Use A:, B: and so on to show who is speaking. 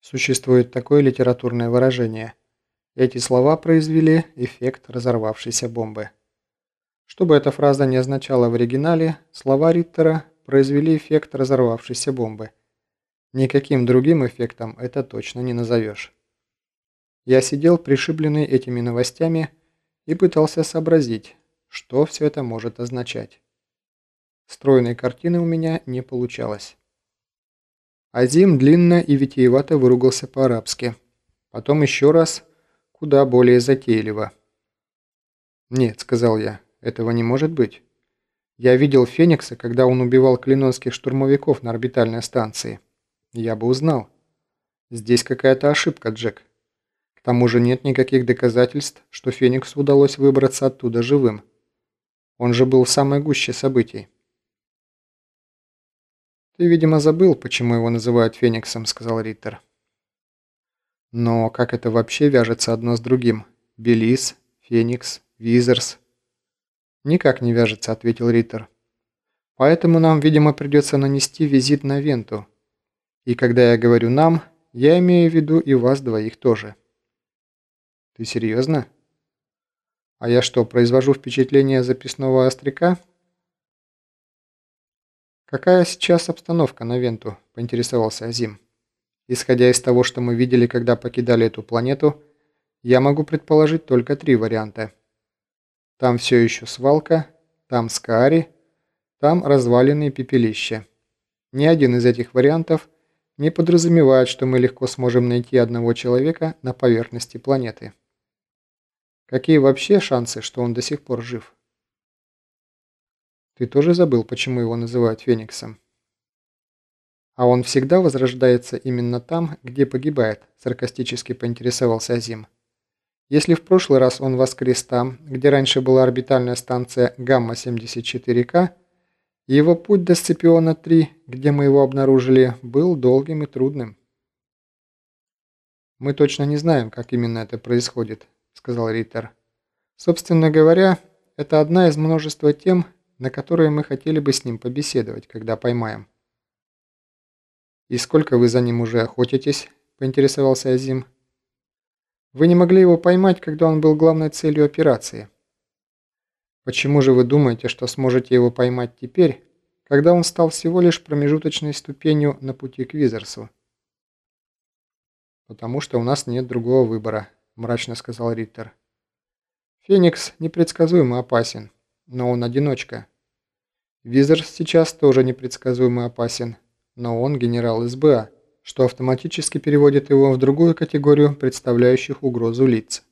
A: Существует такое литературное выражение. Эти слова произвели эффект разорвавшейся бомбы. Что бы эта фраза не означала в оригинале, слова Риттера произвели эффект разорвавшейся бомбы. Никаким другим эффектом это точно не назовешь. Я сидел пришибленный этими новостями и пытался сообразить, что все это может означать. Стройной картины у меня не получалось. Азим длинно и витиевато выругался по-арабски. Потом еще раз, куда более затейливо. «Нет», — сказал я, — «этого не может быть. Я видел Феникса, когда он убивал клинонских штурмовиков на орбитальной станции. Я бы узнал. Здесь какая-то ошибка, Джек. К тому же нет никаких доказательств, что Фениксу удалось выбраться оттуда живым. Он же был в самой гуще событий. «Ты, видимо, забыл, почему его называют Фениксом», — сказал Риттер. «Но как это вообще вяжется одно с другим? Белис, Феникс, Визерс?» «Никак не вяжется», — ответил Риттер. «Поэтому нам, видимо, придется нанести визит на Венту. И когда я говорю «нам», я имею в виду и вас двоих тоже». «Ты серьезно?» «А я что, произвожу впечатление записного остряка?» «Какая сейчас обстановка на Венту?» – поинтересовался Азим. «Исходя из того, что мы видели, когда покидали эту планету, я могу предположить только три варианта. Там все еще свалка, там Скаари, там разваленные пепелища. Ни один из этих вариантов не подразумевает, что мы легко сможем найти одного человека на поверхности планеты. Какие вообще шансы, что он до сих пор жив?» Ты тоже забыл, почему его называют Фениксом? А он всегда возрождается именно там, где погибает, саркастически поинтересовался Азим. Если в прошлый раз он воскрес там, где раньше была орбитальная станция Гамма-74К, его путь до Сципиона-3, где мы его обнаружили, был долгим и трудным. «Мы точно не знаем, как именно это происходит», — сказал Риттер. «Собственно говоря, это одна из множества тем, на которые мы хотели бы с ним побеседовать, когда поймаем. «И сколько вы за ним уже охотитесь?» – поинтересовался Азим. «Вы не могли его поймать, когда он был главной целью операции. Почему же вы думаете, что сможете его поймать теперь, когда он стал всего лишь промежуточной ступенью на пути к Визерсу?» «Потому что у нас нет другого выбора», – мрачно сказал Риттер. «Феникс непредсказуемо опасен, но он одиночка. Визер сейчас тоже непредсказуемо опасен, но он генерал СБА, что автоматически переводит его в другую категорию представляющих угрозу лиц.